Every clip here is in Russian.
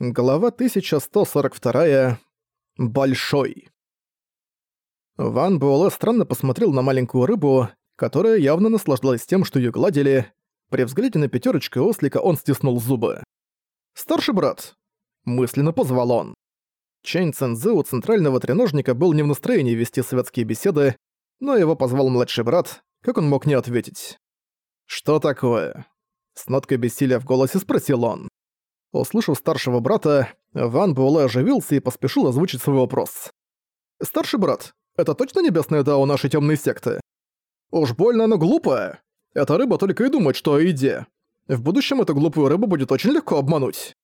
Глава 1142. Большой. Ван Буэлэ странно посмотрел на маленькую рыбу, которая явно наслаждалась тем, что ее гладили. При взгляде на пятерочку ослика он стиснул зубы. «Старший брат!» – мысленно позвал он. Чэнь Цэнзы у центрального треножника был не в настроении вести светские беседы, но его позвал младший брат, как он мог не ответить. «Что такое?» С ноткой бессилия в голосе спросил он. Услышав старшего брата, Ван Буэлэ оживился и поспешил озвучить свой вопрос. «Старший брат, это точно небесное дао нашей темной секты? Уж больно оно глупое. Эта рыба только и думает, что о еде. В будущем эту глупую рыбу будет очень легко обмануть».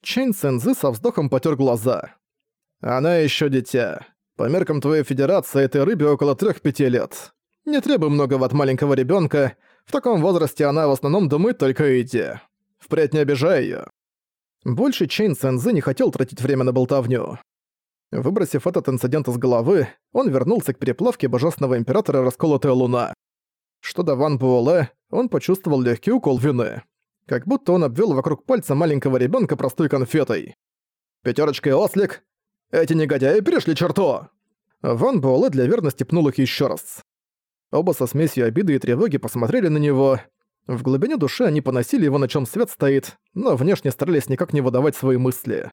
Чэнь Цэнзы со вздохом потер глаза. «Она еще дитя. По меркам твоей федерации этой рыбе около 3-5 лет. Не требуй многого от маленького ребенка. В таком возрасте она в основном думает только о еде. Впредь не обижай ее. Больше Чейн Сэнзы не хотел тратить время на болтовню. Выбросив этот инцидент из головы, он вернулся к переплавке Божественного Императора Расколотая Луна. Что до Ван Буэлэ, он почувствовал легкий укол вины. Как будто он обвел вокруг пальца маленького ребенка простой конфетой. «Пятерочка и ослик! Эти негодяи перешли черту!» Ван Буэлэ для верности пнул их еще раз. Оба со смесью обиды и тревоги посмотрели на него, в глубине души они поносили его, на чем свет стоит, но внешне старались никак не выдавать свои мысли.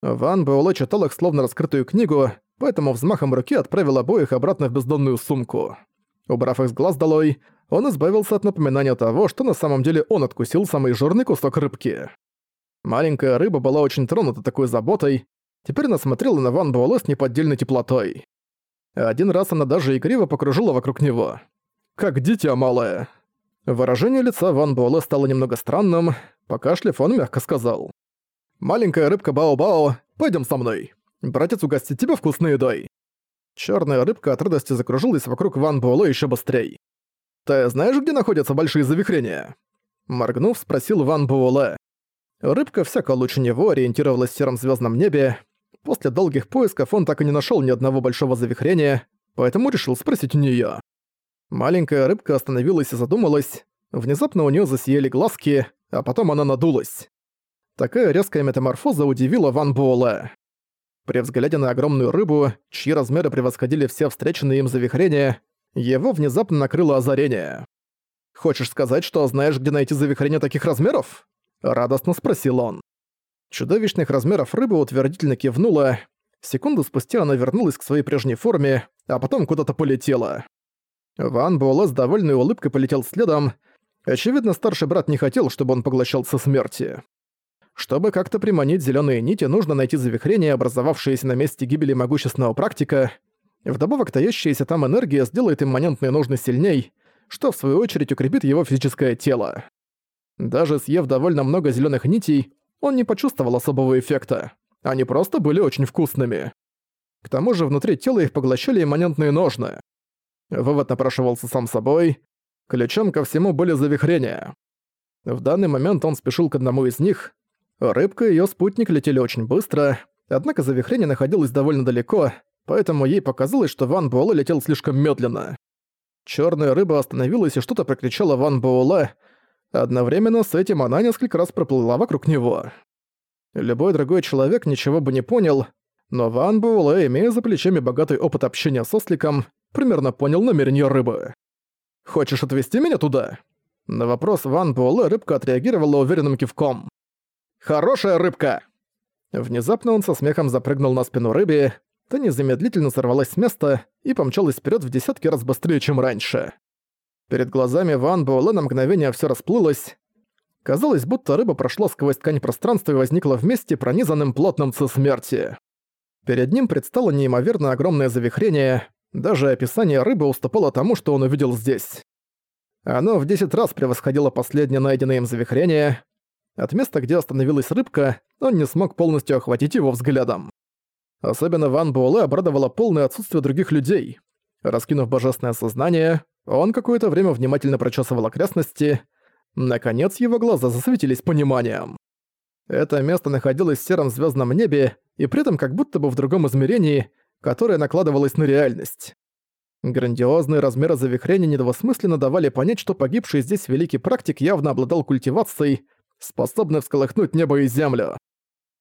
Ван Буэлэ читал их словно раскрытую книгу, поэтому взмахом руки отправил обоих обратно в бездонную сумку. Убрав их с глаз долой, он избавился от напоминания того, что на самом деле он откусил самый жирный кусок рыбки. Маленькая рыба была очень тронута такой заботой, теперь она смотрела на Ван Буэлэ с неподдельной теплотой. Один раз она даже игриво покружила вокруг него. «Как дитя малое!» Выражение лица Ван Буэлэ стало немного странным, покашляв, он мягко сказал. «Маленькая рыбка Бао-Бао, пойдем со мной. Братец угостит тебя вкусной едой». Черная рыбка от радости закружилась вокруг Ван Буэлэ еще быстрее. «Ты знаешь, где находятся большие завихрения?» Моргнув, спросил Ван Буэлэ. Рыбка всяко лучше него ориентировалась в сером звездном небе. После долгих поисков он так и не нашел ни одного большого завихрения, поэтому решил спросить у нее. Маленькая рыбка остановилась и задумалась. Внезапно у нее засияли глазки, а потом она надулась. Такая резкая метаморфоза удивила Ван Буэлэ. При взгляде на огромную рыбу, чьи размеры превосходили все встреченные им завихрения, его внезапно накрыло озарение. «Хочешь сказать, что знаешь, где найти завихрение таких размеров?» – радостно спросил он. Чудовищных размеров рыба утвердительно кивнула. Секунду спустя она вернулась к своей прежней форме, а потом куда-то полетела. Ван Буэлэ с довольной улыбкой полетел следом. Очевидно, старший брат не хотел, чтобы он поглощался смерти. Чтобы как-то приманить зеленые нити, нужно найти завихрение, образовавшееся на месте гибели могущественного практика. Вдобавок, таящаяся там энергия сделает имманентные нужны сильней, что в свою очередь укрепит его физическое тело. Даже съев довольно много зеленых нитей, он не почувствовал особого эффекта. Они просто были очень вкусными. К тому же внутри тела их поглощали имманентные ножны. Вывод напрашивался сам собой. Ключом ко всему были завихрения. В данный момент он спешил к одному из них. Рыбка и её спутник летели очень быстро, однако завихрение находилось довольно далеко, поэтому ей показалось, что Ван Буэлэ летел слишком медленно. Чёрная рыба остановилась и что-то прокричала Ван Буэлэ. Одновременно с этим она несколько раз проплыла вокруг него. Любой другой человек ничего бы не понял, но Ван Буэлэ, имея за плечами богатый опыт общения с осликом, примерно понял намерение рыбы. «Хочешь отвезти меня туда?» На вопрос Ван Буэлэ рыбка отреагировала уверенным кивком. «Хорошая рыбка!» Внезапно он со смехом запрыгнул на спину рыбе, та незамедлительно сорвалась с места и помчалась вперед в десятки раз быстрее, чем раньше. Перед глазами Ван Буэлэ на мгновение все расплылось. Казалось, будто рыба прошла сквозь ткань пространства и возникла вместе пронизанным плотным ци смерти. Перед ним предстало неимоверно огромное завихрение, даже описание рыбы уступало тому, что он увидел здесь. Оно в 10 раз превосходило последнее найденное им завихрение. От места, где остановилась рыбка, он не смог полностью охватить его взглядом. Особенно Ван Буэлэ обрадовало полное отсутствие других людей. Раскинув божественное сознание, он какое-то время внимательно прочесывал окрестности. Наконец его глаза засветились пониманием. Это место находилось в сером звездном небе, и при этом как будто бы в другом измерении, которая накладывалась на реальность. Грандиозные размеры завихрения недвусмысленно давали понять, что погибший здесь великий практик явно обладал культивацией, способной всколыхнуть небо и землю.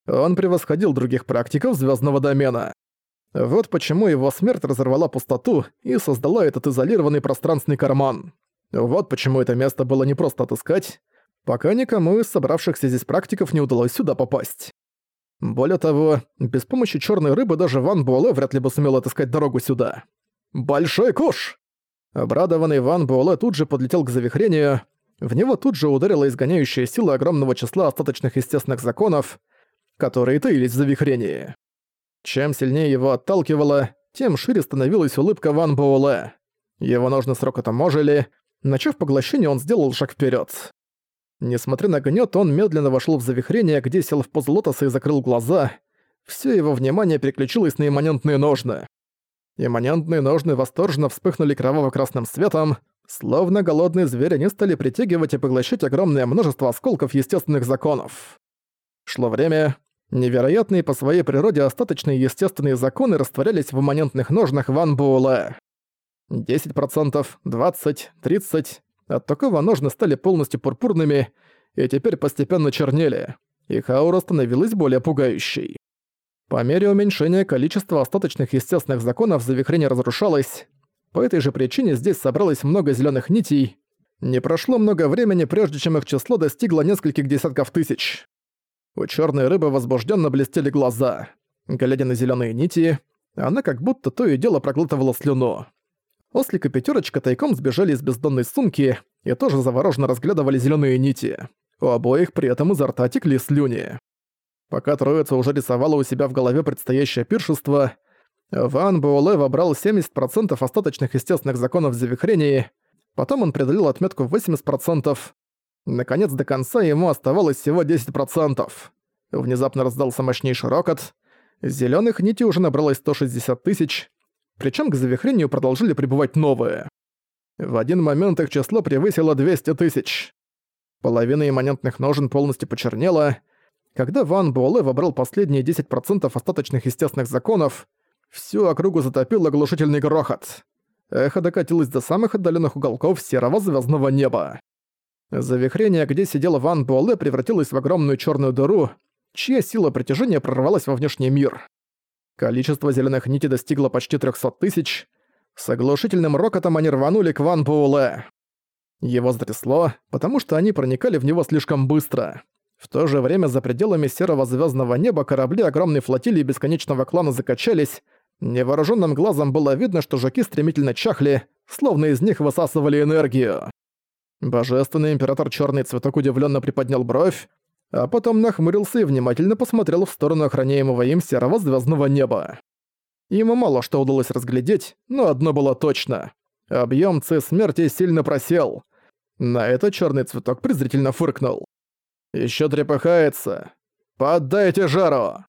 Он превосходил других практиков звездного домена. Вот почему его смерть разорвала пустоту и создала этот изолированный пространственный карман. Вот почему это место было не просто отыскать, пока никому из собравшихся здесь практиков не удалось сюда попасть. Более того, без помощи черной рыбы даже Ван Буэлэ вряд ли бы сумел отыскать дорогу сюда. «Большой куш!» Обрадованный Ван Буэлэ тут же подлетел к завихрению, в него тут же ударила изгоняющая сила огромного числа остаточных естественных законов, которые таились в завихрении. Чем сильнее его отталкивало, тем шире становилась улыбка Ван Буэлэ. Его ножны с рокотом ожили, начав поглощение, он сделал шаг вперед. Несмотря на гнет, он медленно вошел в завихрение, где сел в позу лотоса и закрыл глаза. Все его внимание переключилось на имманентные ножны. Имманентные ножны восторженно вспыхнули кроваво-красным светом, словно голодные звери они стали притягивать и поглощать огромное множество осколков естественных законов. Шло время, невероятные по своей природе остаточные естественные законы растворялись в имманентных ножнах Ван Буэлэ. 10%, 20%, 30%, от такого ножны стали полностью пурпурными и теперь постепенно чернели. Их аура становилась более пугающей. По мере уменьшения количества остаточных естественных законов завихрение разрушалось. По этой же причине здесь собралось много зеленых нитей. Не прошло много времени, прежде чем их число достигло нескольких десятков тысяч. У черной рыбы возбужденно блестели глаза. Глядя на зеленые нити, она как будто то и дело проглатывала слюну. Ослик и Пятерочка тайком сбежали из бездонной сумки и тоже завороженно разглядывали зеленые нити. У обоих при этом изо рта текли слюни. Пока троица уже рисовала у себя в голове предстоящее пиршество, Ван Буэлэ вобрал 70% остаточных естественных законов завихрения, потом он преодолел отметку в 80%. Наконец, до конца ему оставалось всего 10%. Внезапно раздался мощнейший рокот. Зелёных нитей уже набралось 160 тысяч, причем к завихрению продолжили прибывать новые. В один момент их число превысило 200 тысяч. Половина имманентных ножен полностью почернела. Когда Ван Буэлэ вобрал последние 10% остаточных естественных законов, всю округу затопил оглушительный грохот. Эхо докатилось до самых отдаленных уголков серого звездного неба. Завихрение, где сидел Ван Буэлэ, превратилось в огромную черную дыру, чья сила притяжения прорвалась во внешний мир. Количество зеленых нитей достигло почти 300 тысяч. С оглушительным рокотом они рванули к Ван Буэлэ. Его затрясло, потому что они проникали в него слишком быстро. В то же время за пределами серого звездного неба корабли огромной флотилии бесконечного клана закачались. Невооруженным глазом было видно, что жуки стремительно чахли, словно из них высасывали энергию. Божественный император Черный Цветок удивленно приподнял бровь, а потом нахмурился и внимательно посмотрел в сторону охраняемого им серого звездного неба. Ему мало что удалось разглядеть, но одно было точно. Объем Ц смерти сильно просел. На это черный цветок презрительно фыркнул. Еще трепыхается. Поддайте жару!»